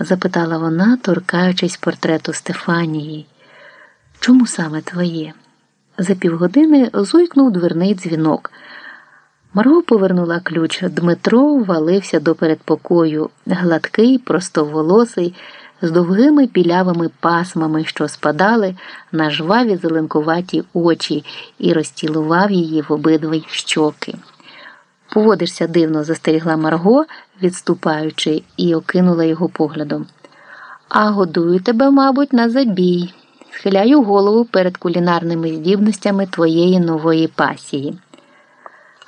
запитала вона, торкаючись портрету Стефанії. Чому саме твоє? За півгодини зойкнув дверний дзвінок. Марго повернула ключ. Дмитро валився до передпокою, гладкий, простоволосий, з довгими пілявими пасмами, що спадали на жваві зеленкуваті очі, і розцілував її в обидві щоки. Поводишся дивно, застерігла Марго, відступаючи, і окинула його поглядом. А годую тебе, мабуть, на забій. Схиляю голову перед кулінарними здібностями твоєї нової пасії.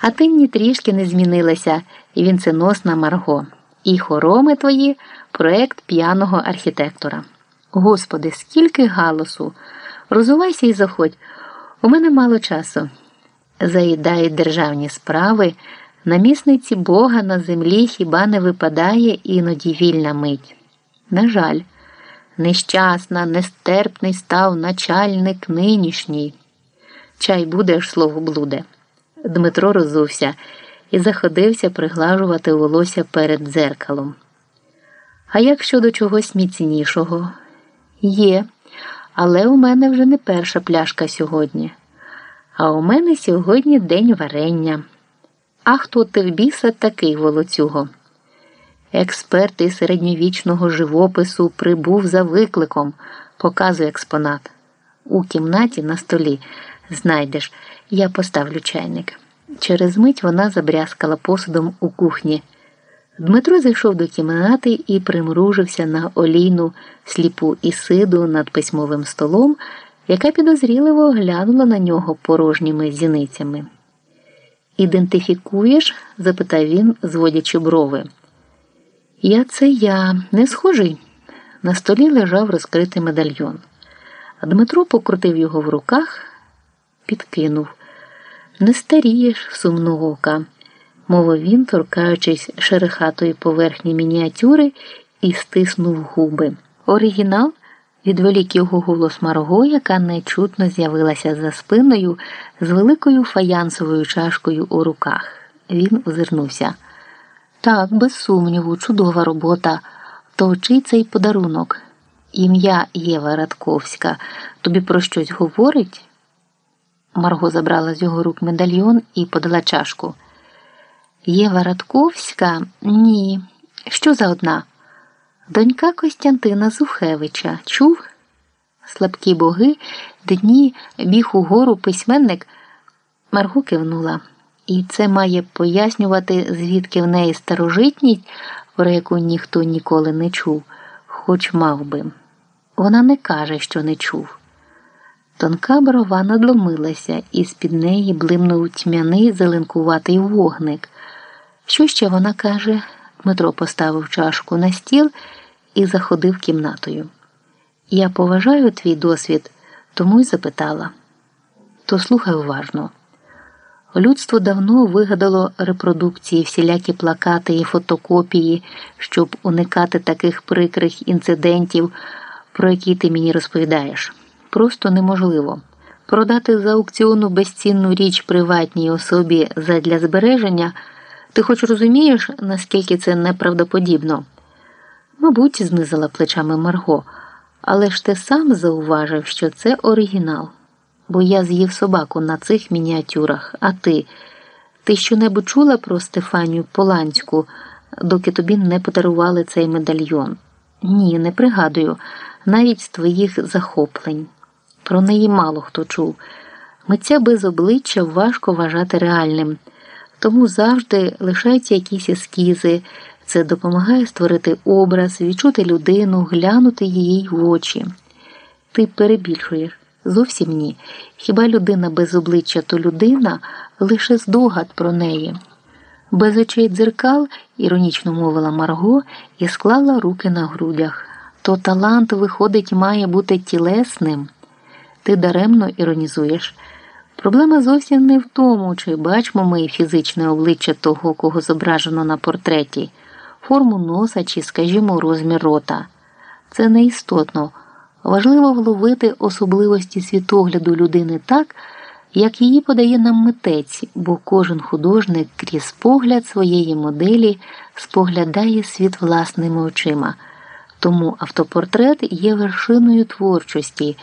А ти ні трішки не змінилася, вінценосна Марго. І хороми твої проект п'яного архітектора. Господи, скільки галасу! Розувайся і заходь. У мене мало часу. Заїдають державні справи. Намісниці Бога на землі хіба не випадає іноді вільна мить. На жаль, нещасна, нестерпний став начальник нинішній. Чай буде аж слово блуде. Дмитро розувся і заходився приглажувати волосся перед дзеркалом. А як щодо чогось міцнішого? Є, але у мене вже не перша пляшка сьогодні. А у мене сьогодні день варення. А хто ти в біса такий волоцюго? Експерт із середньовічного живопису прибув за викликом, показує експонат. У кімнаті на столі знайдеш, я поставлю чайник. Через мить вона забрязкала посудом у кухні. Дмитро зайшов до кімнати і примружився на олійну сліпу ісиду над письмовим столом, яка підозріливо глянула на нього порожніми зіницями. Ідентифікуєш? запитав він, зводячи брови. Я це я, не схожий. На столі лежав розкритий медальйон. Дмитро покрутив його в руках, підкинув. Не старієш, сумного ока, мовив він, торкаючись шерехатої поверхні мініатюри і стиснув губи. Оригінал відволік його голос Марго, яка нечутно з'явилася за спиною з великою фаянсовою чашкою у руках. Він озирнувся. Так, без сумніву, чудова робота. То чий цей подарунок? Ім'я Єва Радковська тобі про щось говорить? Марго забрала з його рук медальйон і подала чашку. Єва Радковська? Ні. Що за одна? Донька Костянтина Зухевича. Чув? Слабкі боги, дні біг угору письменник. Марго кивнула. І це має пояснювати, звідки в неї старожитність, про яку ніхто ніколи не чув, хоч мав би. Вона не каже, що не чув. Тонка брова надломилася, і з-під неї блимнув тьмяний зеленкуватий вогник. Що ще вона каже? Дмитро поставив чашку на стіл і заходив кімнатою. Я поважаю твій досвід, тому й запитала. То слухай уважно. Людство давно вигадало репродукції, всілякі плакати і фотокопії, щоб уникати таких прикрих інцидентів, про які ти мені розповідаєш. Просто неможливо. Продати за аукціону безцінну річ приватній особі задля збереження. Ти хоч розумієш, наскільки це неправдоподібно? Мабуть, знизила плечами Марго, але ж ти сам зауважив, що це оригінал бо я з'їв собаку на цих мініатюрах. А ти? Ти що-небудь чула про Стефанію Поланську, доки тобі не подарували цей медальйон? Ні, не пригадую, навіть з твоїх захоплень. Про неї мало хто чув. Митця без обличчя важко вважати реальним, тому завжди лишаються якісь ескізи. Це допомагає створити образ, відчути людину, глянути її в очі. Ти перебільшуєш. Зовсім ні. Хіба людина без обличчя то людина лише здогад про неї? Без очей дзеркал, іронічно мовила Марго і склала руки на грудях. То талант, виходить, має бути тілесним. Ти даремно іронізуєш. Проблема зовсім не в тому, чи бачимо ми фізичне обличчя того, кого зображено на портреті, форму носа чи, скажімо, розмір рота. Це не істотно. Важливо вловити особливості світогляду людини так, як її подає нам митець, бо кожен художник крізь погляд своєї моделі споглядає світ власними очима. Тому автопортрет є вершиною творчості.